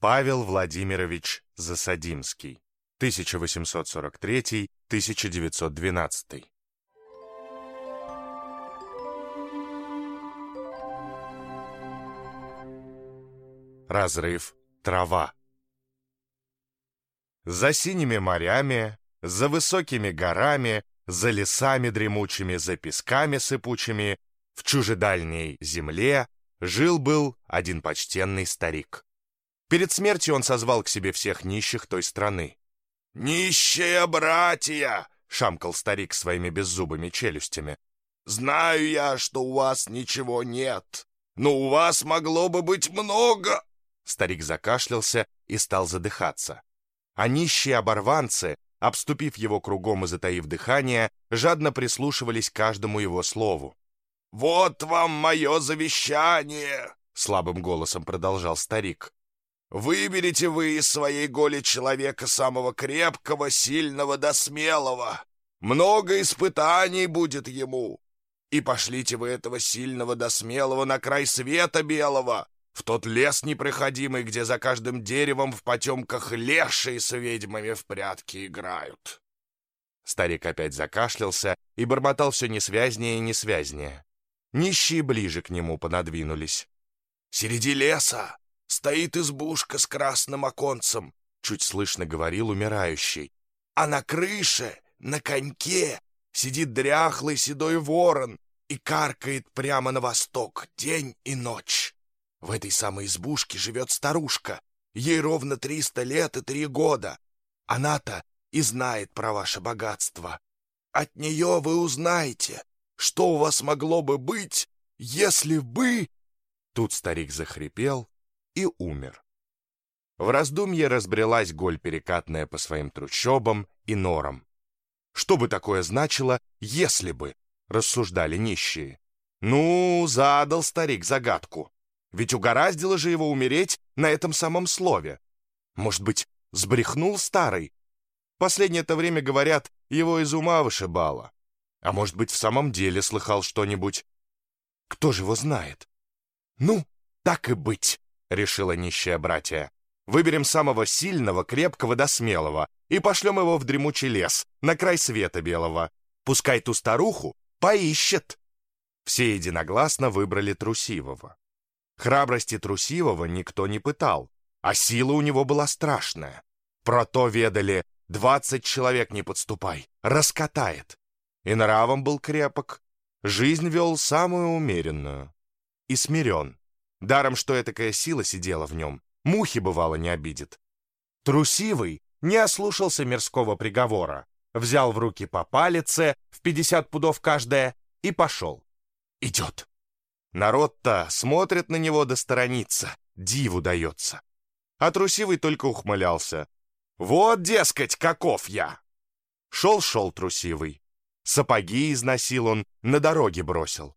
Павел Владимирович Засадимский, 1843-1912. Разрыв трава. За синими морями, за высокими горами, за лесами дремучими, за песками сыпучими, в чужедальней земле жил-был один почтенный старик. Перед смертью он созвал к себе всех нищих той страны. «Нищие братья!» — шамкал старик своими беззубыми челюстями. «Знаю я, что у вас ничего нет, но у вас могло бы быть много!» Старик закашлялся и стал задыхаться. А нищие оборванцы, обступив его кругом и затаив дыхание, жадно прислушивались к каждому его слову. «Вот вам мое завещание!» — слабым голосом продолжал старик. «Выберите вы из своей голи человека самого крепкого, сильного да смелого. Много испытаний будет ему. И пошлите вы этого сильного да смелого на край света белого, в тот лес непроходимый, где за каждым деревом в потемках лешие с ведьмами в прятки играют. Старик опять закашлялся и бормотал все несвязнее и несвязнее. Нищие ближе к нему понадвинулись. «Среди леса стоит избушка с красным оконцем», — чуть слышно говорил умирающий. «А на крыше, на коньке, сидит дряхлый седой ворон и каркает прямо на восток день и ночь. В этой самой избушке живет старушка. Ей ровно триста лет и три года. Она-то и знает про ваше богатство. От нее вы узнаете, что у вас могло бы быть, если бы...» Тут старик захрипел и умер. В раздумье разбрелась голь перекатная по своим трущобам и норам. Что бы такое значило, если бы, рассуждали нищие. Ну, задал старик загадку. Ведь угораздило же его умереть на этом самом слове. Может быть, сбрехнул старый? Последнее-то время, говорят, его из ума вышибало. А может быть, в самом деле слыхал что-нибудь? Кто же его знает? Ну, так и быть, решила нищая братья. Выберем самого сильного, крепкого да смелого и пошлем его в дремучий лес, на край света белого. Пускай ту старуху поищет. Все единогласно выбрали трусивого. Храбрости трусивого никто не пытал, а сила у него была страшная. Про то ведали «двадцать человек не подступай, раскатает». И нравом был крепок, жизнь вел самую умеренную. И смирен. Даром, что этакая сила сидела в нем, мухи, бывало, не обидит. Трусивый не ослушался мирского приговора, взял в руки по палице в пятьдесят пудов каждая и пошел. Идет. Народ-то смотрит на него до сторонится, диву дается. А трусивый только ухмылялся. «Вот, дескать, каков я!» Шел-шел трусивый. Сапоги износил он, на дороге бросил.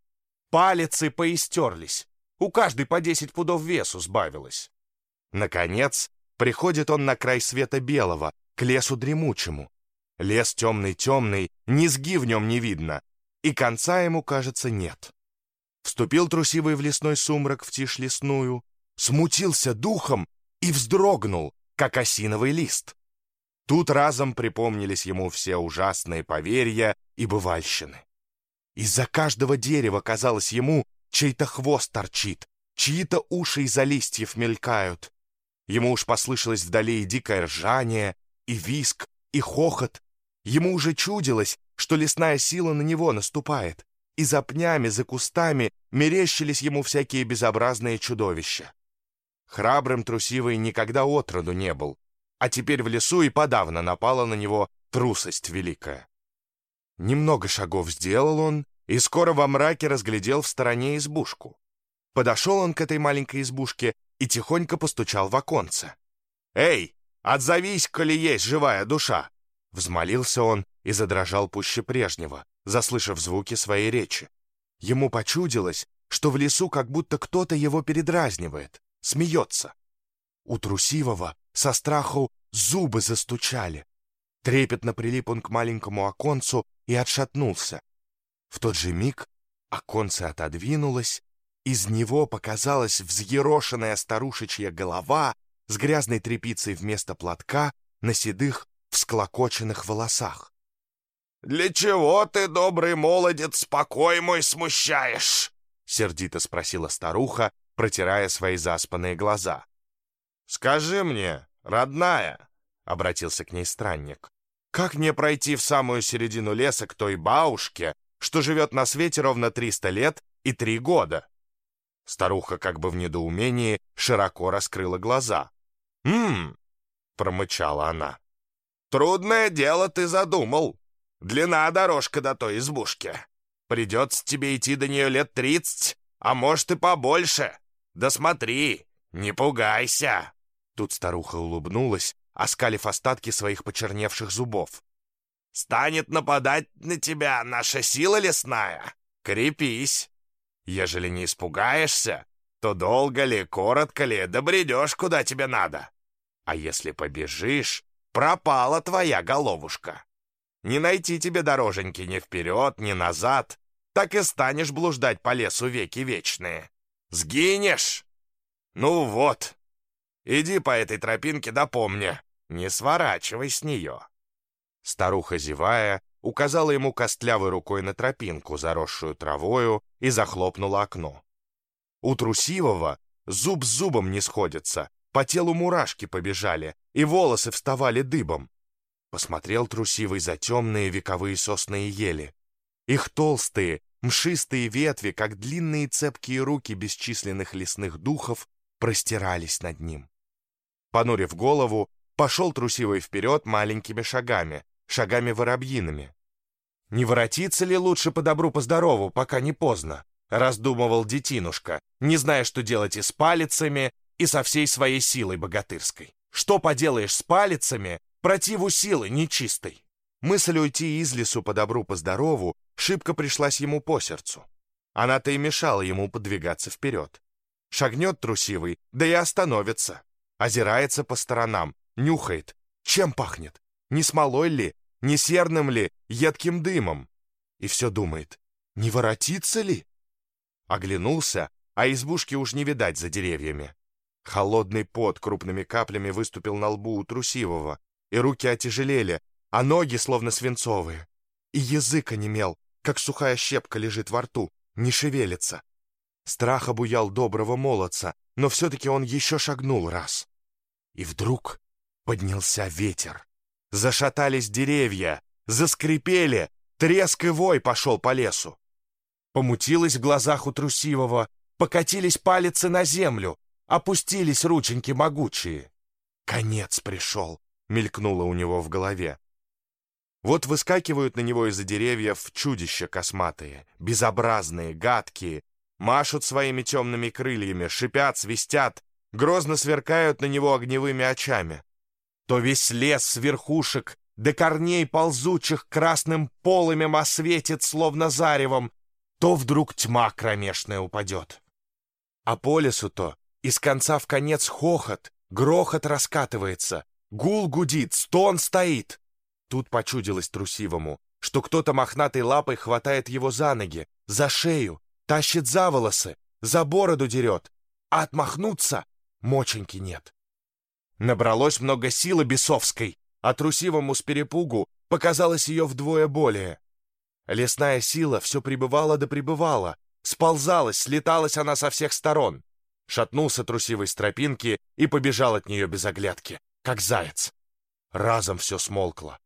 Палицы поистерлись. У каждой по десять пудов весу сбавилось. Наконец, приходит он на край света белого, к лесу дремучему. Лес темный-темный, низги в нем не видно, и конца ему, кажется, нет. Вступил трусивый в лесной сумрак в тишь лесную, смутился духом и вздрогнул, как осиновый лист. Тут разом припомнились ему все ужасные поверья и бывальщины. Из-за каждого дерева, казалось ему, чей-то хвост торчит, чьи-то уши из-за листьев мелькают. Ему уж послышалось вдали и дикое ржание, и виск, и хохот. Ему уже чудилось, что лесная сила на него наступает и за пнями, за кустами мерещились ему всякие безобразные чудовища. Храбрым трусивый никогда отроду не был, а теперь в лесу и подавно напала на него трусость великая. Немного шагов сделал он, и скоро во мраке разглядел в стороне избушку. Подошел он к этой маленькой избушке и тихонько постучал в оконце. «Эй, отзовись, коли есть живая душа!» Взмолился он и задрожал пуще прежнего заслышав звуки своей речи. Ему почудилось, что в лесу как будто кто-то его передразнивает, смеется. У трусивого со страху зубы застучали. Трепетно прилип он к маленькому оконцу и отшатнулся. В тот же миг оконце отодвинулось, из него показалась взъерошенная старушечья голова с грязной тряпицей вместо платка на седых, всклокоченных волосах. «Для чего ты, добрый молодец, покой мой смущаешь?» — сердито спросила старуха, протирая свои заспанные глаза. «Скажи мне, родная», — обратился к ней странник, «как мне пройти в самую середину леса к той бабушке, что живет на свете ровно триста лет и три года?» Старуха, как бы в недоумении, широко раскрыла глаза. «М-м-м», промычала она. «Трудное дело ты задумал. Длина дорожка до той избушки. Придется тебе идти до нее лет тридцать, а может и побольше. Да смотри, не пугайся!» Тут старуха улыбнулась, оскалив остатки своих почерневших зубов. «Станет нападать на тебя наша сила лесная. Крепись. Ежели не испугаешься, то долго ли, коротко ли, добредешь, куда тебе надо. А если побежишь, пропала твоя головушка. Не найти тебе дороженьки ни вперед, ни назад, так и станешь блуждать по лесу веки вечные. Сгинешь! Ну вот, иди по этой тропинке да помни, не сворачивай с нее. Старуха, зевая, указала ему костлявой рукой на тропинку, заросшую травою, и захлопнула окно. У трусивого зуб с зубом не сходится, по телу мурашки побежали, и волосы вставали дыбом. Посмотрел трусивый за темные вековые сосны и ели. Их толстые, мшистые ветви, как длинные цепкие руки бесчисленных лесных духов, простирались над ним. Понурив голову, пошел трусивый вперед маленькими шагами, шагами воробьиными. «Не воротиться ли лучше по добру, по здорову, пока не поздно?» раздумывал детинушка, не зная, что делать и с палицами, и со всей своей силой богатырской. Что поделаешь с палицами, противу силы нечистой? Мысль уйти из лесу по добру, по здорову шибко пришлась ему по сердцу. Она-то и мешала ему подвигаться вперед. Шагнет трусивый, да и остановится. Озирается по сторонам, нюхает. Чем пахнет? Не смолой ли? Не серным ли? Едким дымом? И все думает, не воротится ли? Оглянулся, а избушки уж не видать за деревьями. Холодный пот крупными каплями выступил на лбу у трусивого, и руки отяжелели, а ноги словно свинцовые. И язык онемел, как сухая щепка лежит во рту, не шевелится. Страх обуял доброго молодца, но все-таки он еще шагнул раз. И вдруг поднялся ветер. Зашатались деревья, заскрипели, треск и вой пошел по лесу. Помутилось в глазах у трусивого, покатились палицы на землю, опустились рученьки могучие. Конец пришел, мелькнуло у него в голове. Вот выскакивают на него из-за деревьев чудища косматые, безобразные, гадкие, машут своими темными крыльями, шипят, свистят, грозно сверкают на него огневыми очами. То весь лес с верхушек до корней ползучих красным полымем осветит, словно заревом, то вдруг тьма кромешная упадет. А по лесу-то из конца в конец хохот, грохот раскатывается, гул гудит, стон стоит. Тут почудилось трусивому, что кто-то мохнатой лапой хватает его за ноги, за шею, тащит за волосы, за бороду дерет, а отмахнуться моченьки нет. Набралось много силы бесовской, а трусивому с перепугу показалось ее вдвое более. Лесная сила все пребывала да пребывала, сползалась, слеталась она со всех сторон. Шатнулся трусивой с тропинки и побежал от нее без оглядки, как заяц. Разом все смолкло.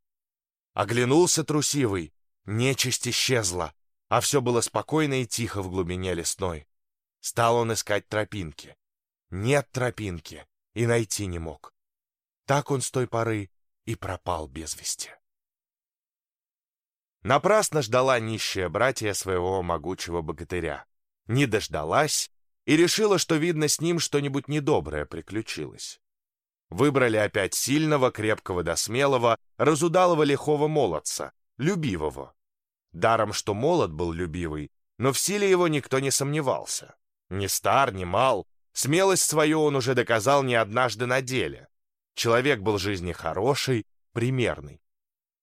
Оглянулся трусивый, нечисть исчезла, а все было спокойно и тихо в глубине лесной. Стал он искать тропинки. Нет тропинки, и найти не мог. Так он с той поры и пропал без вести. Напрасно ждала нищая братья своего могучего богатыря. Не дождалась и решила, что, видно, с ним что-нибудь недоброе приключилось. Выбрали опять сильного, крепкого да смелого, разудалого лихого молодца, любивого. Даром, что молод был любивый, но в силе его никто не сомневался. Ни стар, ни мал, смелость свою он уже доказал не однажды на деле. Человек был жизни хороший, примерный.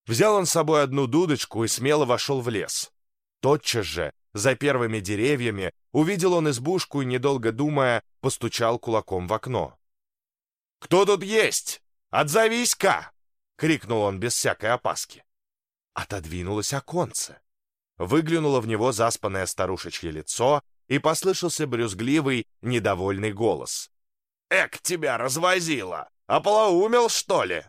Взял он с собой одну дудочку и смело вошел в лес. Тотчас же, за первыми деревьями, увидел он избушку и, недолго думая, постучал кулаком в окно. Кто тут есть? Отзовись-ка!» — крикнул он без всякой опаски. Отодвинулось оконце. Выглянуло в него заспанное старушечье лицо, и послышался брюзгливый, недовольный голос. «Эк, тебя развозило! Ополоумел, что ли?»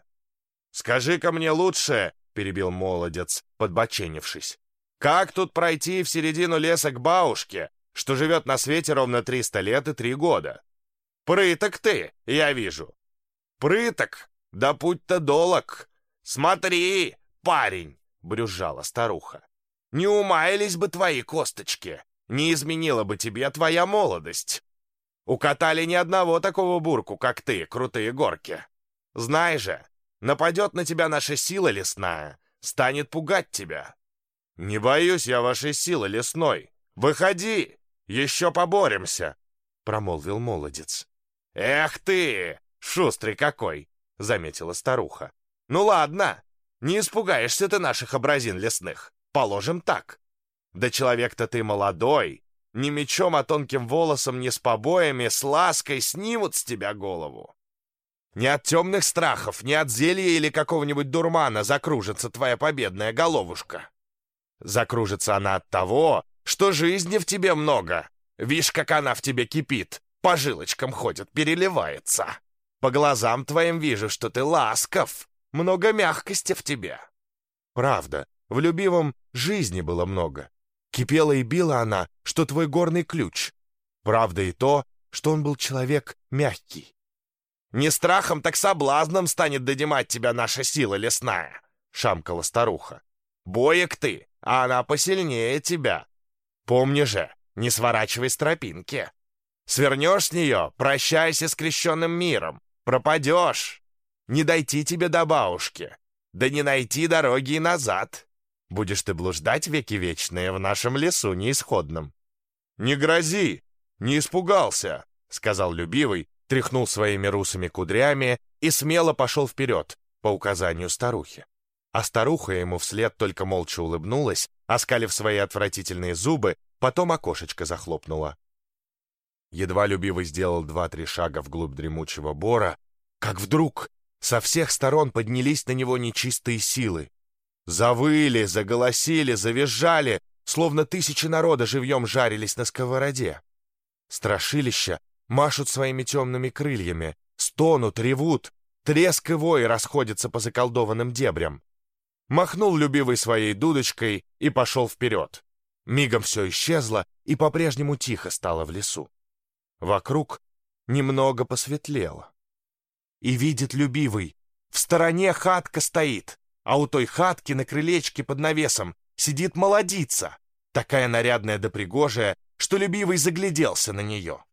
«Скажи-ка мне лучше», — перебил молодец, подбоченившись, «как тут пройти в середину леса к бабушке, что живет на свете ровно триста лет и три года? Прыток ты, я вижу. Прыток, да путь-то долог. Смотри, парень!» — брюзжала старуха. «Не умаялись бы твои косточки, не изменила бы тебе твоя молодость. Укатали ни одного такого бурку, как ты, крутые горки. Знай же, нападет на тебя наша сила лесная, станет пугать тебя. Не боюсь я вашей силы лесной. Выходи, еще поборемся, — промолвил молодец. Эх ты, шустрый какой, — заметила старуха. Ну ладно, не испугаешься ты наших образин лесных. Положим так. Да человек-то ты молодой, ни мечом, а тонким волосом, ни с побоями, с лаской снимут с тебя голову. Не от темных страхов, не от зелья или какого-нибудь дурмана закружится твоя победная головушка. Закружится она от того, что жизни в тебе много. Вишь, как она в тебе кипит, по жилочкам ходит, переливается. По глазам твоим вижу, что ты ласков, много мягкости в тебе. Правда, в любимом жизни было много. Кипела и била она, что твой горный ключ. Правда и то, что он был человек мягкий. «Не страхом, так соблазном станет додимать тебя наша сила лесная», — шамкала старуха. «Боек ты, а она посильнее тебя. Помни же, не сворачивай с тропинки. Свернешь с нее, прощайся с крещенным миром, пропадешь. Не дойти тебе до бабушки, да не найти дороги назад. Будешь ты блуждать веки вечные в нашем лесу неисходном». «Не грози! Не испугался!» — сказал любивый, тряхнул своими русыми кудрями и смело пошел вперед, по указанию старухи. А старуха ему вслед только молча улыбнулась, оскалив свои отвратительные зубы, потом окошечко захлопнула. Едва любивый сделал два-три шага вглубь дремучего бора, как вдруг со всех сторон поднялись на него нечистые силы. Завыли, заголосили, завизжали, словно тысячи народа живьем жарились на сковороде. Страшилища машут своими темными крыльями, стонут, ревут, треск и вой расходятся по заколдованным дебрям. Махнул любивый своей дудочкой и пошел вперед. Мигом все исчезло, и по-прежнему тихо стало в лесу. Вокруг немного посветлело. И видит любивый, в стороне хатка стоит, а у той хатки на крылечке под навесом сидит молодица, такая нарядная да пригожая, что любивый загляделся на нее.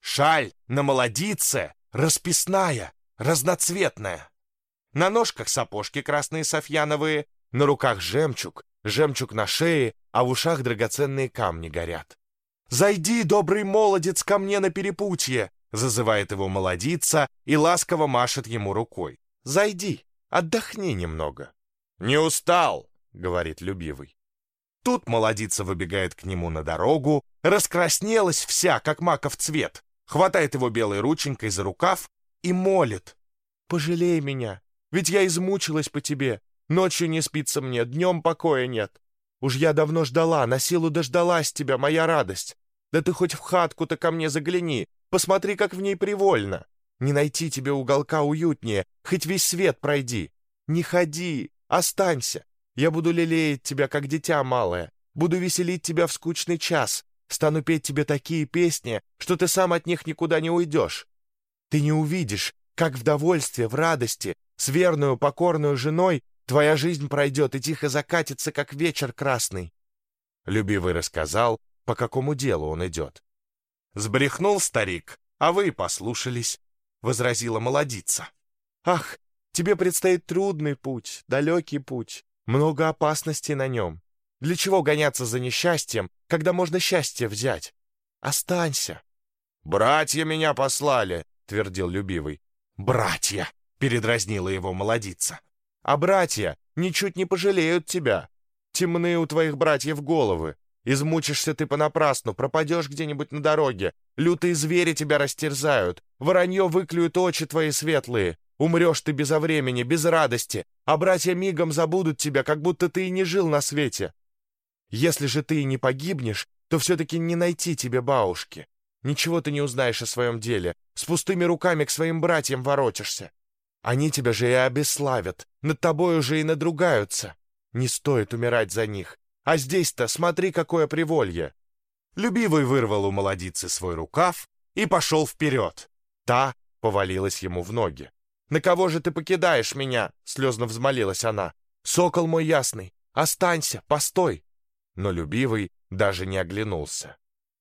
Шаль на молодице расписная, разноцветная. На ножках сапожки красные софьяновые, на руках жемчуг, жемчуг на шее, а в ушах драгоценные камни горят. «Зайди, добрый молодец, ко мне на перепутье!» зазывает его молодица и ласково машет ему рукой. «Зайди!» Отдохни немного». «Не устал», — говорит любивый. Тут молодица выбегает к нему на дорогу, раскраснелась вся, как маков цвет, хватает его белой рученькой за рукав и молит. «Пожалей меня, ведь я измучилась по тебе, ночью не спится мне, днем покоя нет. Уж я давно ждала, на силу дождалась тебя, моя радость. Да ты хоть в хатку-то ко мне загляни, посмотри, как в ней привольно. Не найти тебе уголка уютнее, хоть весь свет пройди. Не ходи, останься. Я буду лелеять тебя, как дитя малое. Буду веселить тебя в скучный час. Стану петь тебе такие песни, что ты сам от них никуда не уйдешь. Ты не увидишь, как в довольстве, в радости, с верную покорную женой твоя жизнь пройдет и тихо закатится, как вечер красный. Любивый рассказал, по какому делу он идет. Сбрехнул старик, а вы послушались. — возразила молодица. «Ах, тебе предстоит трудный путь, далекий путь, много опасностей на нем. Для чего гоняться за несчастьем, когда можно счастье взять? Останься!» «Братья меня послали!» — твердил любивый. «Братья!» — передразнила его молодица. «А братья ничуть не пожалеют тебя. Темны у твоих братьев головы. Измучишься ты понапрасну, пропадешь где-нибудь на дороге. Лютые звери тебя растерзают, воронье выклюют очи твои светлые. Умрешь ты безо времени, без радости, а братья мигом забудут тебя, как будто ты и не жил на свете. Если же ты и не погибнешь, то все-таки не найти тебе бабушки. Ничего ты не узнаешь о своем деле, с пустыми руками к своим братьям воротишься. Они тебя же и обесславят, над тобой уже и надругаются. Не стоит умирать за них. А здесь-то смотри, какое приволье!» Любивый вырвал у молодицы свой рукав и пошел вперед. Та повалилась ему в ноги. «На кого же ты покидаешь меня?» — слезно взмолилась она. «Сокол мой ясный, останься, постой!» Но Любивый даже не оглянулся.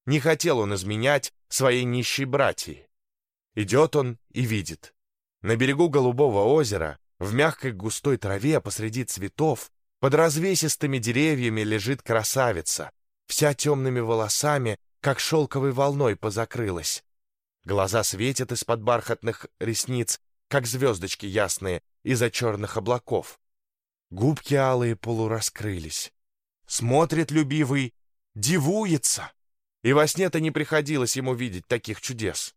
Не хотел он изменять своей нищей братьей. Идет он и видит. На берегу Голубого озера, в мягкой густой траве посреди цветов, под развесистыми деревьями лежит красавица, вся темными волосами, как шелковой волной позакрылась. Глаза светят из-под бархатных ресниц, как звездочки ясные из-за черных облаков. Губки алые полураскрылись. Смотрит любивый, дивуется. И во сне-то не приходилось ему видеть таких чудес.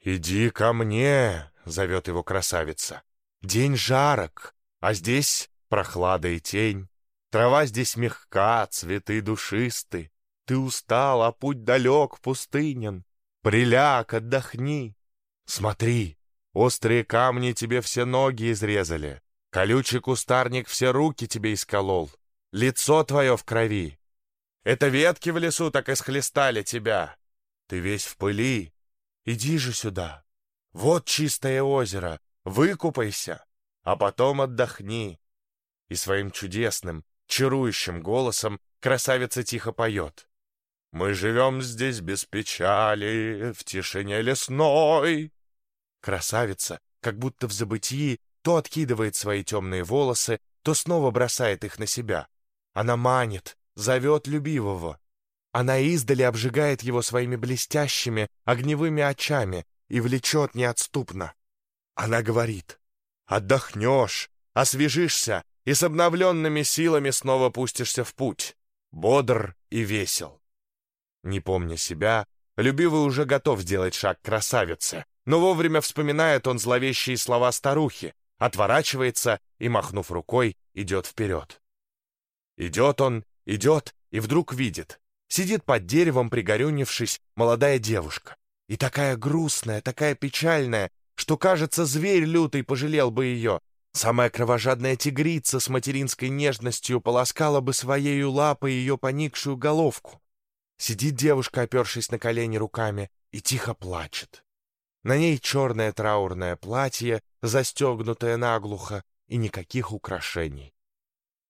«Иди ко мне!» — зовет его красавица. «День жарок, а здесь прохлада и тень. Трава здесь мягка, цветы душисты. Ты устал, а путь далек, пустынен. Приляг, отдохни. Смотри, острые камни тебе все ноги изрезали. Колючий кустарник все руки тебе исколол. Лицо твое в крови. Это ветки в лесу так исхлестали тебя. Ты весь в пыли. Иди же сюда. Вот чистое озеро. Выкупайся, а потом отдохни и своим чудесным, чарующим голосом красавица тихо поет. «Мы живем здесь без печали, в тишине лесной». Красавица, как будто в забытии, то откидывает свои темные волосы, то снова бросает их на себя. Она манит, зовет любивого. Она издали обжигает его своими блестящими, огневыми очами и влечет неотступно. Она говорит, «Отдохнешь, освежишься, и с обновленными силами снова пустишься в путь, бодр и весел. Не помня себя, любивый уже готов сделать шаг к красавице, но вовремя вспоминает он зловещие слова старухи, отворачивается и, махнув рукой, идет вперед. Идет он, идет, и вдруг видит. Сидит под деревом, пригорюнившись, молодая девушка. И такая грустная, такая печальная, что, кажется, зверь лютый пожалел бы ее, Самая кровожадная тигрица с материнской нежностью полоскала бы своей лапой ее поникшую головку. Сидит девушка, опершись на колени руками, и тихо плачет. На ней черное траурное платье, застегнутое наглухо, и никаких украшений.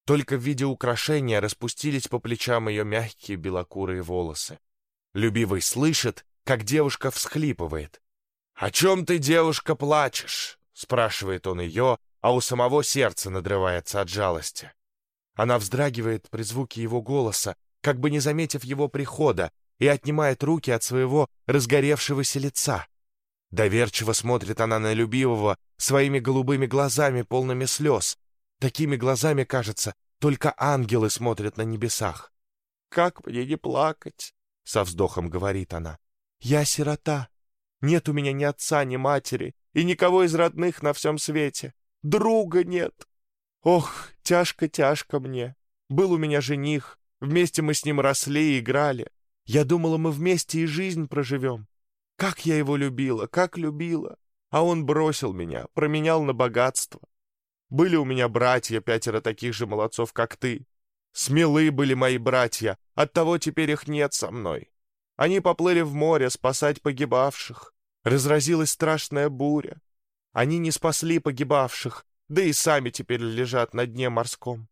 Только в виде украшения распустились по плечам ее мягкие белокурые волосы. Любивый слышит, как девушка всхлипывает. «О чем ты, девушка, плачешь?» — спрашивает он ее, а у самого сердце надрывается от жалости. Она вздрагивает при звуке его голоса, как бы не заметив его прихода, и отнимает руки от своего разгоревшегося лица. Доверчиво смотрит она на любимого своими голубыми глазами, полными слез. Такими глазами, кажется, только ангелы смотрят на небесах. «Как мне не плакать?» — со вздохом говорит она. «Я сирота. Нет у меня ни отца, ни матери, и никого из родных на всем свете друга нет. Ох, тяжко-тяжко мне. Был у меня жених, вместе мы с ним росли и играли. Я думала, мы вместе и жизнь проживем. Как я его любила, как любила. А он бросил меня, променял на богатство. Были у меня братья, пятеро таких же молодцов, как ты. Смелы были мои братья, оттого теперь их нет со мной. Они поплыли в море спасать погибавших. Разразилась страшная буря. Они не спасли погибавших, да и сами теперь лежат на дне морском.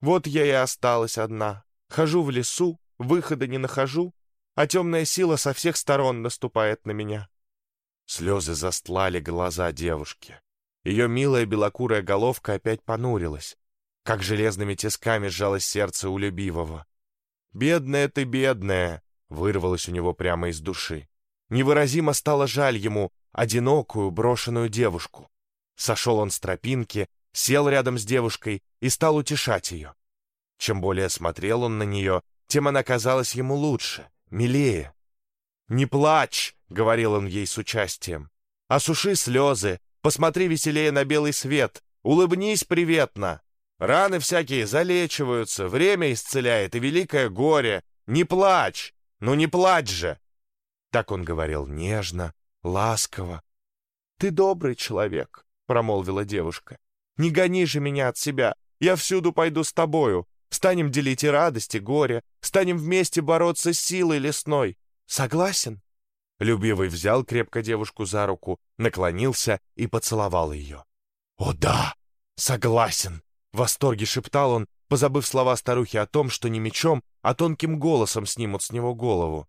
Вот я и осталась одна. Хожу в лесу, выхода не нахожу, а темная сила со всех сторон наступает на меня. Слезы застлали глаза девушки. Ее милая белокурая головка опять понурилась, как железными тисками сжалось сердце у любивого. «Бедная ты, бедная!» — вырвалось у него прямо из души. Невыразимо стало жаль ему одинокую брошенную девушку. Сошел он с тропинки, сел рядом с девушкой и стал утешать ее. Чем более смотрел он на нее, тем она казалась ему лучше, милее. «Не плачь!» — говорил он ей с участием. «Осуши слезы, посмотри веселее на белый свет, улыбнись приветно. Раны всякие залечиваются, время исцеляет и великое горе. Не плачь! Ну не плачь же!» Так он говорил нежно, ласково. «Ты добрый человек», — промолвила девушка. «Не гони же меня от себя, я всюду пойду с тобою. Станем делить и радость, и горе, станем вместе бороться с силой лесной. Согласен?» Любивый взял крепко девушку за руку, наклонился и поцеловал ее. «О да! Согласен!» В восторге шептал он, позабыв слова старухи о том, что не мечом, а тонким голосом снимут с него голову.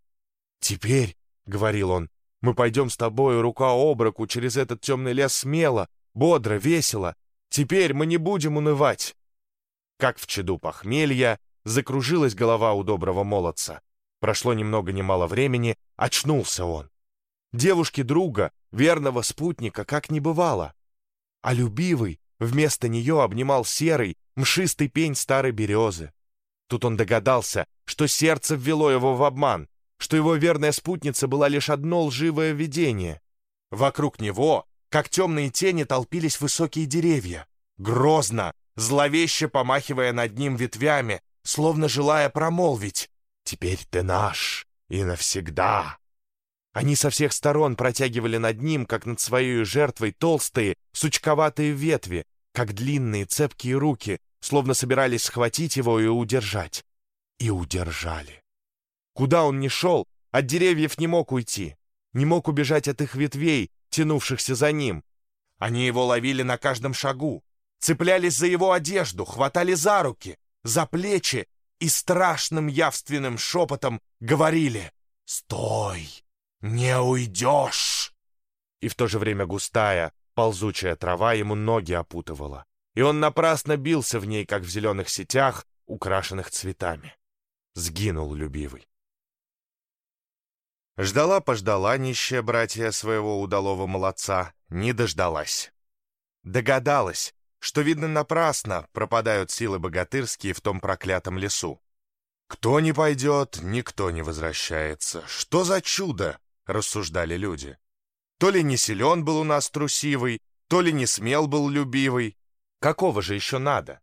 «Теперь, — говорил он, — мы пойдем с тобою рука об руку через этот темный лес смело, бодро, весело. Теперь мы не будем унывать как в чаду похмелья, закружилась голова у доброго молодца. Прошло ни много ни мало времени, очнулся он. Девушки друга, верного спутника, как не бывало. А любивый вместо нее обнимал серый, мшистый пень старой березы. Тут он догадался, что сердце ввело его в обман, что его верная спутница была лишь одно лживое видение. Вокруг него, как темные тени, толпились высокие деревья. Грозно, зловеще помахивая над ним ветвями, словно желая промолвить «Теперь ты наш и навсегда». Они со всех сторон протягивали над ним, как над своей жертвой, толстые, сучковатые ветви, как длинные цепкие руки, словно собирались схватить его и удержать. И удержали. Куда он ни шел, от деревьев не мог уйти, не мог убежать от их ветвей, тянувшихся за ним. Они его ловили на каждом шагу, цеплялись за его одежду, хватали за руки, за плечи и страшным явственным шепотом говорили «Стой! Не уйдешь!» И в то же время густая, ползучая трава ему ноги опутывала, и он напрасно бился в ней, как в зеленых сетях, украшенных цветами. Сгинул любивый. Ждала-пождала нищая братья своего удалого молодца, не дождалась. Догадалась, что, видно, напрасно пропадают силы богатырские в том проклятом лесу. «Кто не пойдет, никто не возвращается. Что за чудо?» — рассуждали люди. То ли не силен был у нас трусивый, то ли не смел был любивый. Какого же еще надо?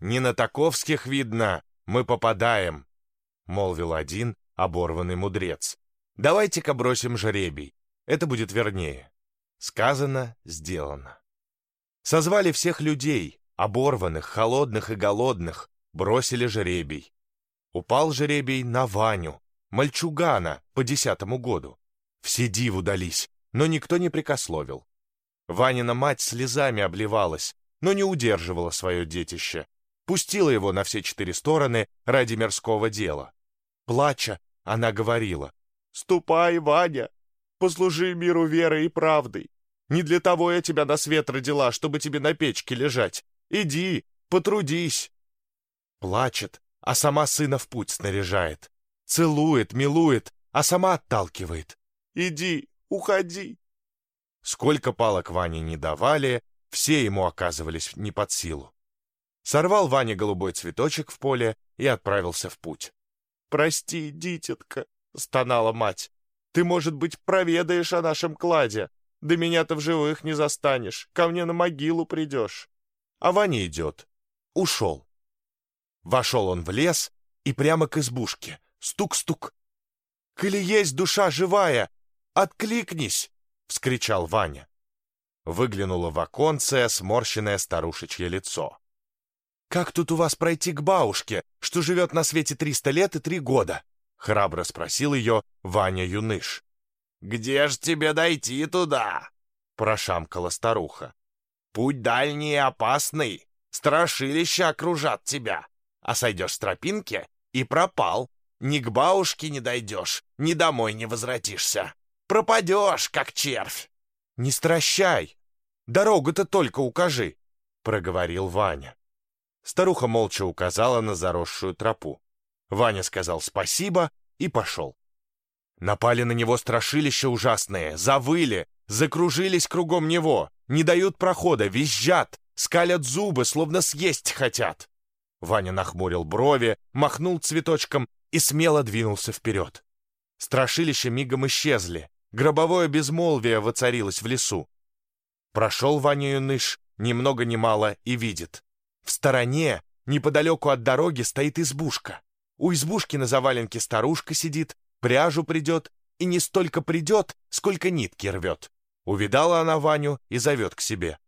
«Не на таковских, видно, мы попадаем», — молвил один оборванный мудрец. «Давайте-ка бросим жребий, это будет вернее». Сказано, сделано. Созвали всех людей, оборванных, холодных и голодных, бросили жеребий. Упал жеребий на Ваню, мальчугана по десятому году. Все диву дались, но никто не прикословил. Ванина мать слезами обливалась, но не удерживала свое детище. Пустила его на все четыре стороны ради мирского дела. Плача, она говорила, «Ступай, Ваня, послужи миру верой и правдой. Не для того я тебя на свет родила, чтобы тебе на печке лежать. Иди, потрудись. Плачет, а сама сына в путь снаряжает. Целует, милует, а сама отталкивает. Иди, уходи. Сколько палок Ване не давали, все ему оказывались не под силу. Сорвал Ваня голубой цветочек в поле и отправился в путь. «Прости, дитятка», — стонала мать, — «ты, может быть, проведаешь о нашем кладе, да меня-то в живых не застанешь, ко мне на могилу придешь. А Ваня идет. Ушел. Вошел он в лес и прямо к избушке. Стук-стук. «Коли есть душа живая, откликнись!» — вскричал Ваня. Выглянуло в оконце сморщенное старушечье лицо. «Как тут у вас пройти к бабушке, что живет на свете триста лет и три года?» — храбро спросил ее Ваня Юныш. «Где ж тебе дойти туда?» — прошамкала старуха. «Путь дальний и опасный, страшилища окружат тебя, а сойдешь с тропинки и пропал. Ни к бабушке не дойдешь, ни домой не возвратишься. Пропадешь, как червь!» «Не стращай! Дорогу-то только укажи!» — проговорил Ваня. Старуха молча указала на заросшую тропу. Ваня сказал спасибо и пошел. Напали на него страшилища ужасные, завыли, закружились кругом него, не дают прохода, визжат, скалят зубы, словно съесть хотят. Ваня нахмурил брови, махнул цветочком и смело двинулся вперед. Страшилища мигом исчезли, гробовое безмолвие воцарилось в лесу. Прошел Ваня Юныш, ни много ни мало, и видит. В стороне, неподалеку от дороги, стоит избушка. У избушки на заваленке старушка сидит, пряжу придет, и не столько придет, сколько нитки рвет. Увидала она Ваню и зовет к себе.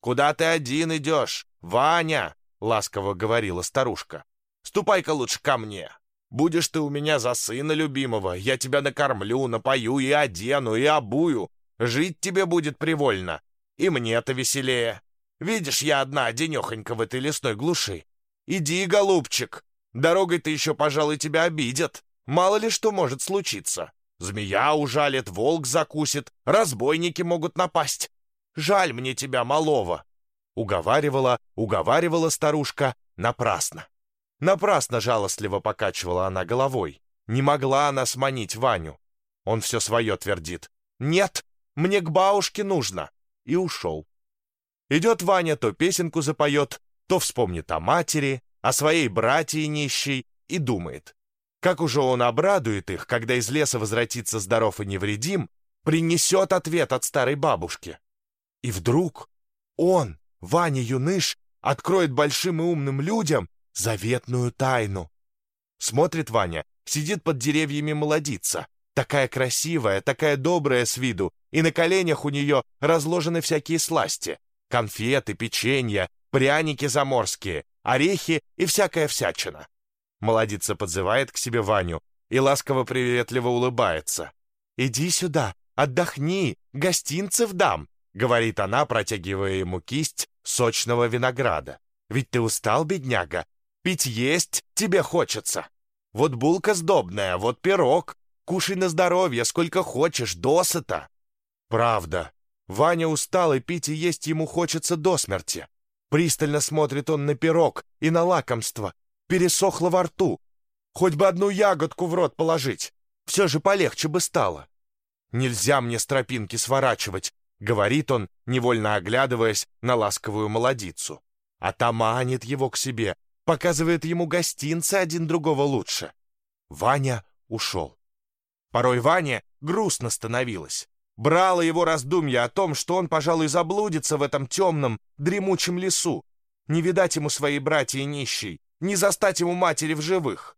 «Куда ты один идешь? Ваня!» — ласково говорила старушка. «Ступай-ка лучше ко мне. Будешь ты у меня за сына любимого, я тебя накормлю, напою и одену, и обую. Жить тебе будет привольно. И мне-то веселее. Видишь, я одна одинехонька в этой лесной глуши. Иди, голубчик, дорогой-то еще, пожалуй, тебя обидят. Мало ли что может случиться. Змея ужалит, волк закусит, разбойники могут напасть. Жаль мне тебя, малого. Уговаривала, уговаривала старушка напрасно. Напрасно жалостливо покачивала она головой. Не могла она сманить Ваню. Он все свое твердит. «Нет, мне к бабушке нужно!» И ушел. Идет Ваня, то песенку запоет, то вспомнит о матери, о своей братье нищей и думает. Как уже он обрадует их, когда из леса возвратится здоров и невредим, принесет ответ от старой бабушки. И вдруг он, Ваня Юныш, откроет большим и умным людям заветную тайну. Смотрит Ваня, сидит под деревьями молодица, такая красивая, такая добрая с виду, и на коленях у нее разложены всякие сласти, конфеты, печенья, пряники заморские, орехи и всякая всячина. Молодица подзывает к себе Ваню и ласково-приветливо улыбается. «Иди сюда, отдохни, гостинцев дам», — говорит она, протягивая ему кисть сочного винограда. «Ведь ты устал, бедняга, Пить есть тебе хочется. Вот булка сдобная, вот пирог. Кушай на здоровье, сколько хочешь, досыта. Правда. Ваня устал, и пить и есть ему хочется до смерти. Пристально смотрит он на пирог и на лакомство. Пересохло во рту. Хоть бы одну ягодку в рот положить. Все же полегче бы стало. Нельзя мне с тропинки сворачивать, говорит он, невольно оглядываясь на ласковую молодицу. А та манит его к себе, показывает ему гостинцы один другого лучше. Ваня ушел. Порой Ване грустно становилось. Брало его раздумья о том, что он, пожалуй, заблудится в этом темном, дремучем лесу. Не видать ему своей братья нищей, не застать ему матери в живых.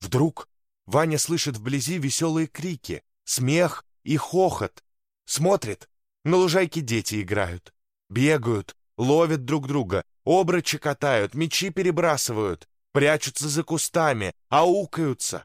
Вдруг Ваня слышит вблизи веселые крики, смех и хохот. Смотрит, на лужайке дети играют, бегают, ловят друг друга, обрачи катают, мечи перебрасывают, прячутся за кустами, аукаются.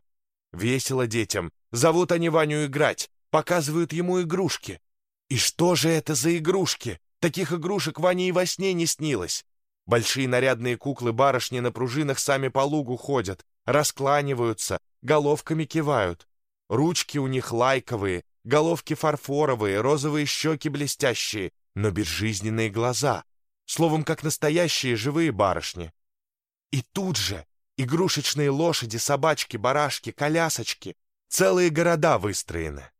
Весело детям, зовут они Ваню играть, показывают ему игрушки. И что же это за игрушки? Таких игрушек Ване и во сне не снилось. Большие нарядные куклы-барышни на пружинах сами по лугу ходят, раскланиваются, головками кивают. Ручки у них лайковые, головки фарфоровые, розовые щеки блестящие, но безжизненные глаза. Словом, как настоящие живые барышни. И тут же игрушечные лошади, собачки, барашки, колясочки, целые города выстроены.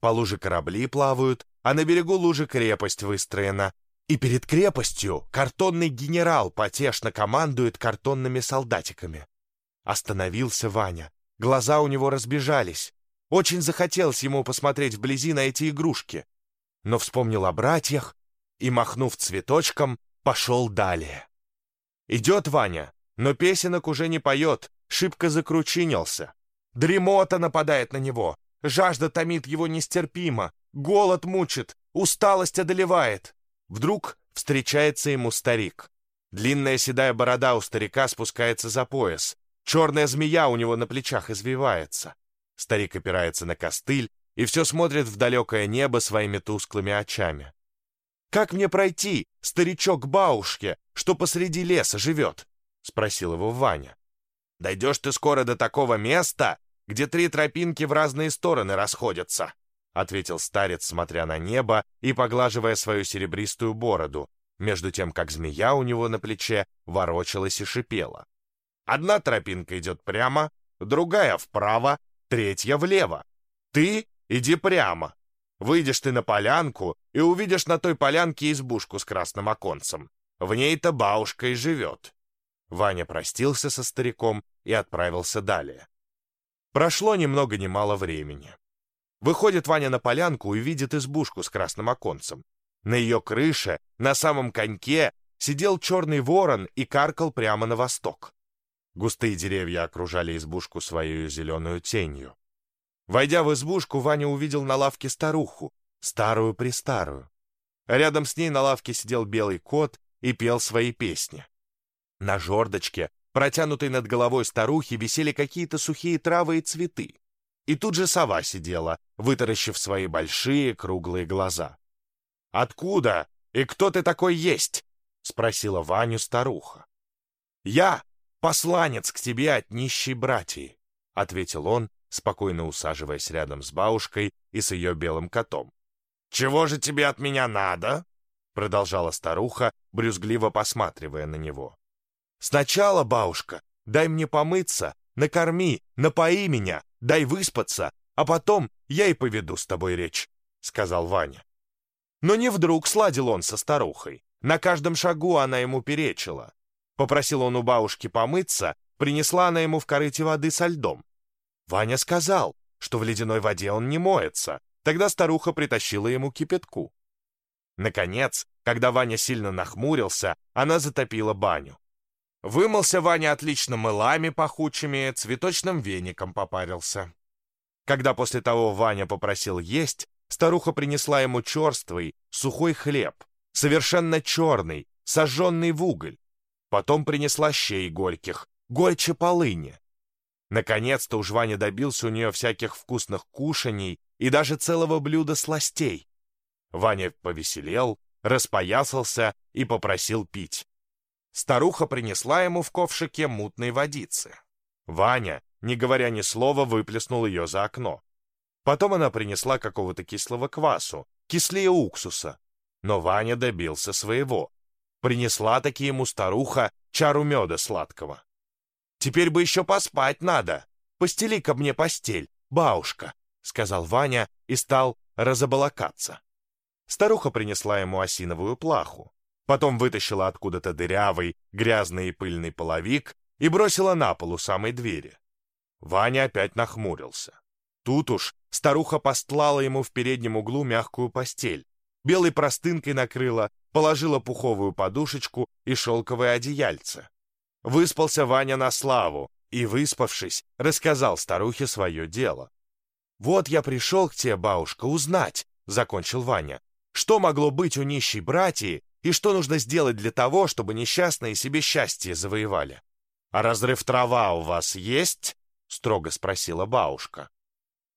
По луже корабли плавают, а на берегу лужи крепость выстроена. И перед крепостью картонный генерал потешно командует картонными солдатиками. Остановился Ваня. Глаза у него разбежались. Очень захотелось ему посмотреть вблизи на эти игрушки. Но вспомнил о братьях и, махнув цветочком, пошел далее. Идет Ваня, но песенок уже не поет, шибко закручинился. Дремота нападает на него, жажда томит его нестерпимо, голод мучит, усталость одолевает. Вдруг встречается ему старик. Длинная седая борода у старика спускается за пояс. Черная змея у него на плечах извивается. Старик опирается на костыль и все смотрит в далекое небо своими тусклыми очами. «Как мне пройти, старичок Баушке, что посреди леса живет?» — спросил его Ваня. «Дойдешь ты скоро до такого места, где три тропинки в разные стороны расходятся», — ответил старец, смотря на небо и поглаживая свою серебристую бороду, между тем, как змея у него на плече ворочалась и шипела. «Одна тропинка идет прямо, другая вправо, третья влево. Ты иди прямо, Выйдешь ты на полянку и увидишь на той полянке избушку с красным оконцем. В ней-то бабушка и живет. Ваня простился со стариком и отправился далее. Прошло ни много ни мало времени. Выходит Ваня на полянку и видит избушку с красным оконцем. На ее крыше, на самом коньке, сидел черный ворон и каркал прямо на восток. Густые деревья окружали избушку своей зеленую тенью. Войдя в избушку, Ваня увидел на лавке старуху, старую-престарую. Рядом с ней на лавке сидел белый кот и пел свои песни. На жердочке, протянутой над головой старухи, висели какие-то сухие травы и цветы. И тут же сова сидела, вытаращив свои большие круглые глаза. «Откуда? И кто ты такой есть?» — спросила Ваню старуха. «Я посланец к тебе от нищей братьи», — ответил он, спокойно усаживаясь рядом с бабушкой и с ее белым котом. «Чего же тебе от меня надо?» — продолжала старуха, брюзгливо посматривая на него. «Сначала, бабушка, дай мне помыться, накорми, напои меня, дай выспаться, а потом я и поведу с тобой речь», — сказал Ваня. Но не вдруг сладил он со старухой. На каждом шагу она ему перечила. Попросил он у бабушки помыться, принесла она ему в корыте воды со льдом. Ваня сказал, что в ледяной воде он не моется. Тогда старуха притащила ему кипятку. Наконец, когда Ваня сильно нахмурился, она затопила баню. Вымылся Ваня отлично мылами пахучими, цветочным веником попарился. Когда после того Ваня попросил есть, старуха принесла ему черствый, сухой хлеб, совершенно черный, сожженный в уголь. Потом принесла щей горьких, горче полыни. Наконец-то уж Ваня добился у нее всяких вкусных кушаний и даже целого блюда сластей. Ваня повеселел, распоясался и попросил пить. Старуха принесла ему в ковшике мутной водицы. Ваня, не говоря ни слова, выплеснул ее за окно. Потом она принесла какого-то кислого квасу, кислее уксуса. Но Ваня добился своего. Принесла таки ему старуха чару меда сладкого. «Теперь бы еще поспать надо. Постели-ка мне постель, бабушка», — сказал Ваня и стал разобалакаться. Старуха принесла ему осиновую плаху, потом вытащила откуда-то дырявый, грязный и пыльный половик и бросила на пол у самой двери. Ваня опять нахмурился. Тут уж старуха постлала ему в переднем углу мягкую постель, белой простынкой накрыла, положила пуховую подушечку и шелковое одеяльце. Выспался Ваня на славу и, выспавшись, рассказал старухе свое дело. «Вот я пришел к тебе, бабушка, узнать», — закончил Ваня, «что могло быть у нищей братьи и что нужно сделать для того, чтобы несчастные себе счастье завоевали». «А разрыв трава у вас есть?» — строго спросила бабушка.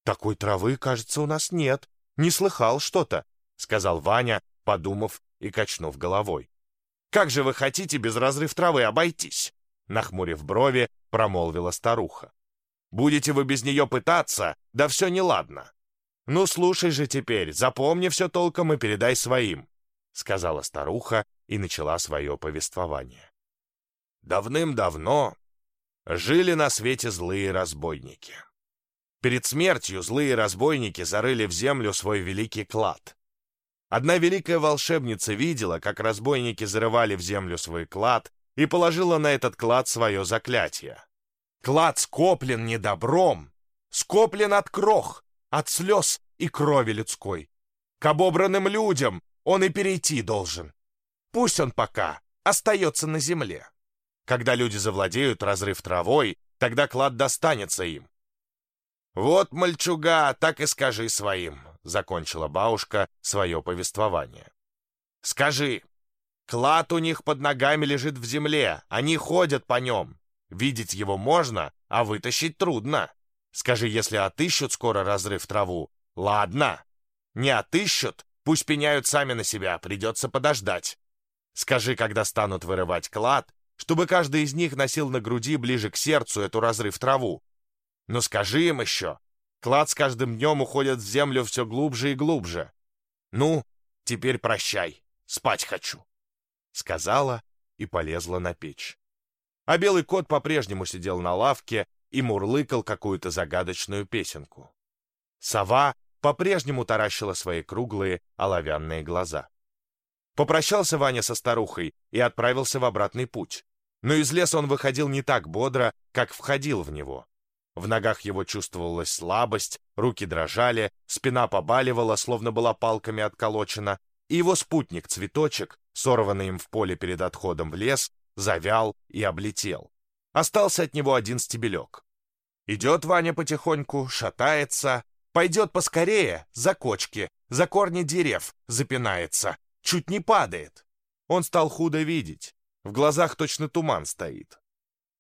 «Такой травы, кажется, у нас нет. Не слыхал что-то», — сказал Ваня, подумав и качнув головой. «Как же вы хотите без разрыв травы обойтись?» Нахмурив брови, промолвила старуха. «Будете вы без нее пытаться, да все неладно. Ну, слушай же теперь, запомни все толком и передай своим», сказала старуха и начала свое повествование. Давным-давно жили на свете злые разбойники. Перед смертью злые разбойники зарыли в землю свой великий клад. Одна великая волшебница видела, как разбойники зарывали в землю свой клад и положила на этот клад свое заклятие. Клад скоплен не добром, скоплен от крох, от слез и крови людской. К обобранным людям он и перейти должен. Пусть он пока остается на земле. Когда люди завладеют разрыв травой, тогда клад достанется им. «Вот, мальчуга, так и скажи своим», — закончила бабушка свое повествование. «Скажи, клад у них под ногами лежит в земле, они ходят по нем. Видеть его можно, а вытащить трудно. Скажи, если отыщут скоро разрыв траву, ладно. Не отыщут, пусть пеняют сами на себя, придется подождать. Скажи, когда станут вырывать клад, чтобы каждый из них носил на груди ближе к сердцу эту разрыв траву, но скажи им еще. Клад с каждым днем уходит в землю все глубже и глубже. Ну, теперь прощай, спать хочу. Сказала и полезла на печь. А белый кот по-прежнему сидел на лавке и мурлыкал какую-то загадочную песенку. Сова по-прежнему таращила свои круглые оловянные глаза. Попрощался Ваня со старухой и отправился в обратный путь. Но из леса он выходил не так бодро, как входил в него. В ногах его чувствовалась слабость, руки дрожали, спина побаливала, словно была палками отколочена, и его спутник, цветочек, сорванный им в поле перед отходом в лес, завял и облетел. Остался от него один стебелек. Идет Ваня потихоньку, шатается, пойдет поскорее, за кочки, за корни дерев, запинается, чуть не падает. Он стал худо видеть, в глазах точно туман стоит.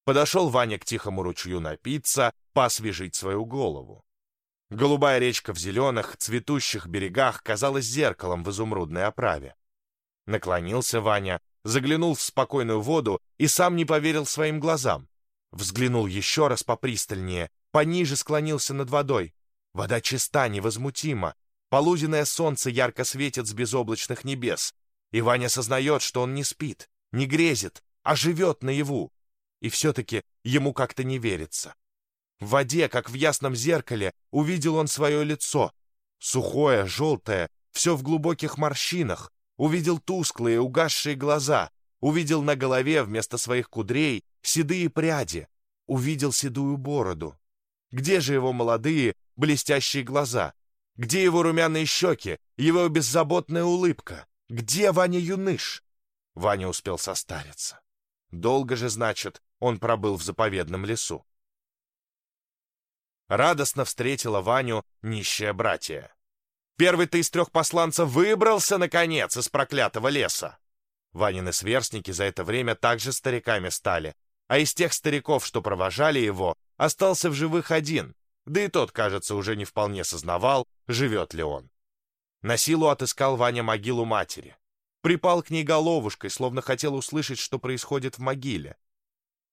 Подошел Ваня к тихому ручью напиться, поосвежить свою голову. Голубая речка в зеленых, цветущих берегах казалась зеркалом в изумрудной оправе. Наклонился Ваня, заглянул в спокойную воду и сам не поверил своим глазам. Взглянул еще раз попристальнее, пониже склонился над водой. Вода чиста, невозмутима. Полуденное солнце ярко светит с безоблачных небес. И Ваня сознает, что он не спит, не грезит, а живет наяву. И все-таки ему как-то не верится. В воде, как в ясном зеркале, увидел он свое лицо. Сухое, желтое, все в глубоких морщинах. Увидел тусклые, угасшие глаза. Увидел на голове вместо своих кудрей седые пряди. Увидел седую бороду. Где же его молодые, блестящие глаза? Где его румяные щеки, его беззаботная улыбка? Где Ваня Юныш? Ваня успел состариться. Долго же, значит, он пробыл в заповедном лесу. Радостно встретила Ваню нищая братья. Первый-то из трех посланцев выбрался, наконец, из проклятого леса. Ванины сверстники за это время также стариками стали, а из тех стариков, что провожали его, остался в живых один, да и тот, кажется, уже не вполне сознавал, живет ли он. На силу отыскал Ваня могилу матери. Припал к ней головушкой, словно хотел услышать, что происходит в могиле.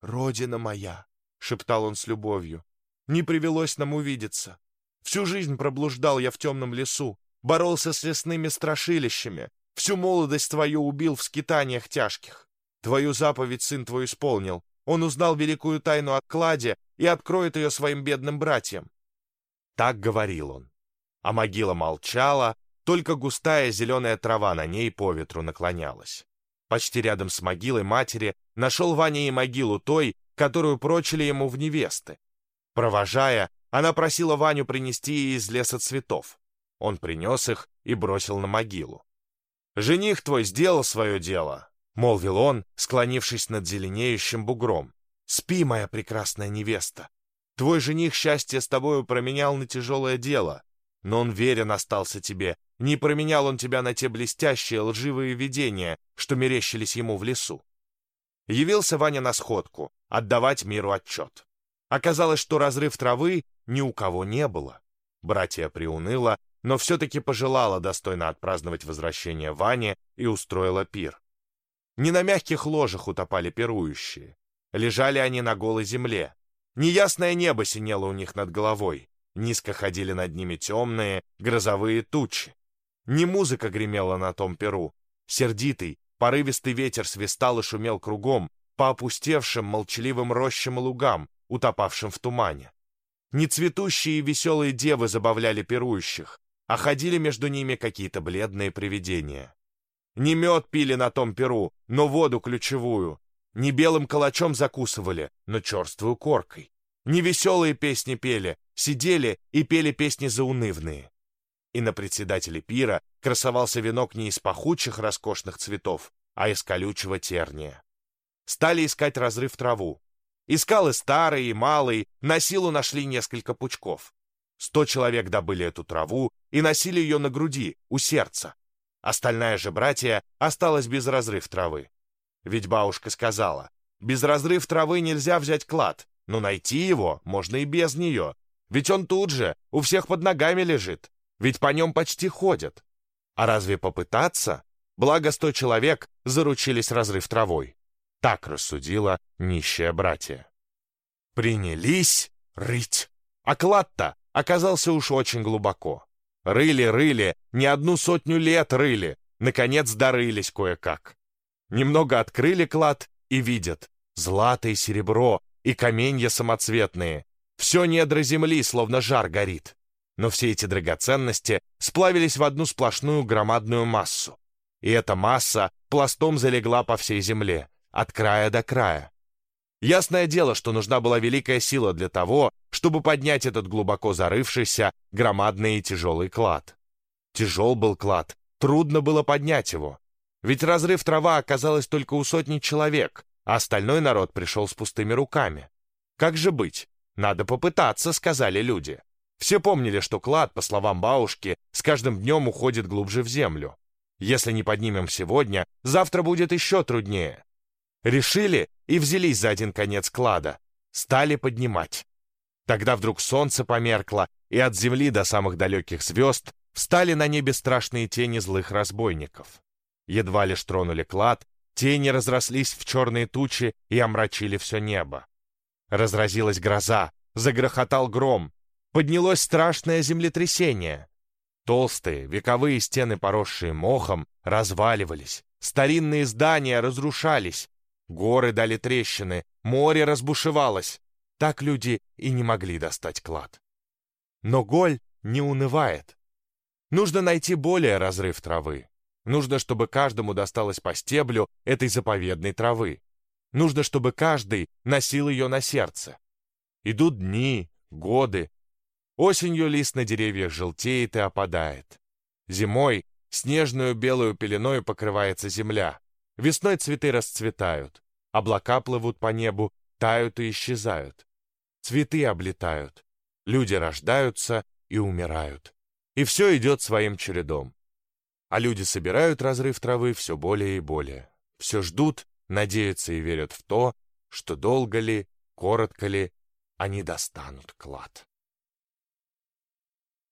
«Родина моя!» — шептал он с любовью. «Не привелось нам увидеться. Всю жизнь проблуждал я в темном лесу, боролся с лесными страшилищами, всю молодость твою убил в скитаниях тяжких. Твою заповедь сын твой исполнил. Он узнал великую тайну о кладе и откроет ее своим бедным братьям». Так говорил он. А могила молчала, только густая зеленая трава на ней по ветру наклонялась. Почти рядом с могилой матери нашел Ваня и могилу той, которую прочили ему в невесты. Провожая, она просила Ваню принести ей из леса цветов. Он принес их и бросил на могилу. «Жених твой сделал свое дело», — молвил он, склонившись над зеленеющим бугром. «Спи, моя прекрасная невеста. Твой жених счастье с тобою променял на тяжелое дело, но он верен остался тебе не променял он тебя на те блестящие лживые видения, что мерещились ему в лесу. Явился Ваня на сходку, отдавать миру отчет. Оказалось, что разрыв травы ни у кого не было. Братья приуныла, но все-таки пожелала достойно отпраздновать возвращение Вани и устроила пир. Не на мягких ложах утопали пирующие. Лежали они на голой земле. Неясное небо синело у них над головой. Низко ходили над ними темные, грозовые тучи. Не музыка гремела на том перу. Сердитый, порывистый ветер свистал и шумел кругом, по опустевшим молчаливым рощам и лугам, утопавшим в тумане. Не цветущие и веселые девы забавляли пирующих, а ходили между ними какие-то бледные привидения. Не мед пили на том перу, но воду ключевую. Не белым калачом закусывали, но черствую коркой. Не веселые песни пели, сидели и пели песни заунывные и на председателе пира красовался венок не из пахучих роскошных цветов, а из колючего терния. Стали искать разрыв траву. Искал и старый, и малый, на силу нашли несколько пучков. Сто человек добыли эту траву и носили ее на груди, у сердца. Остальная же братья осталась без разрыв травы. Ведь бабушка сказала, без разрыв травы нельзя взять клад, но найти его можно и без нее, ведь он тут же, у всех под ногами лежит ведь по нем почти ходят. А разве попытаться? Благо сто человек заручились разрыв травой. Так рассудила нищая братья. Принялись рыть. А клад-то оказался уж очень глубоко. Рыли-рыли, не одну сотню лет рыли, наконец дорылись кое-как. Немного открыли клад и видят злато и серебро, и каменья самоцветные. Все недра земли, словно жар горит но все эти драгоценности сплавились в одну сплошную громадную массу. И эта масса пластом залегла по всей земле, от края до края, Ясное дело, что нужна была великая сила для того, чтобы поднять этот глубоко зарывшийся, громадный и тяжелый клад. Тяжел был клад, трудно было поднять его. Ведь разрыв трава оказалось только у сотни человек, а остальной народ пришел с пустыми руками. Как же быть? Надо попытаться, сказали люди. Все помнили, что клад, по словам бабушки, с каждым днем уходит глубже в землю. Если не поднимем сегодня, завтра будет еще труднее. Решили и взялись за один конец клада. Стали поднимать. Тогда вдруг солнце померкло, и от земли до самых далеких звезд встали на небе страшные тени злых разбойников. Едва лишь тронули клад, тени разрослись в черные тучи и омрачили все небо. Разразилась гроза, загрохотал гром, поднялось страшное землетрясение. Толстые, вековые стены, поросшие мохом, разваливались, старинные здания разрушались, Горы дали трещины, море разбушевалось. Так люди и не могли достать клад. Но Голь не унывает. Нужно найти более разрыв травы. Нужно, чтобы каждому досталось по стеблю этой заповедной травы. Нужно, чтобы каждый носил ее на сердце. Идут дни, годы. Осенью лист на деревьях желтеет и опадает. Зимой снежную белую пеленой покрывается земля. Весной цветы расцветают, облака плывут по небу, тают и исчезают. Цветы облетают, люди рождаются и умирают. И все идет своим чередом. А люди собирают разрыв травы все более и более. Все ждут, надеются и верят в то, что долго ли, коротко ли, они достанут клад.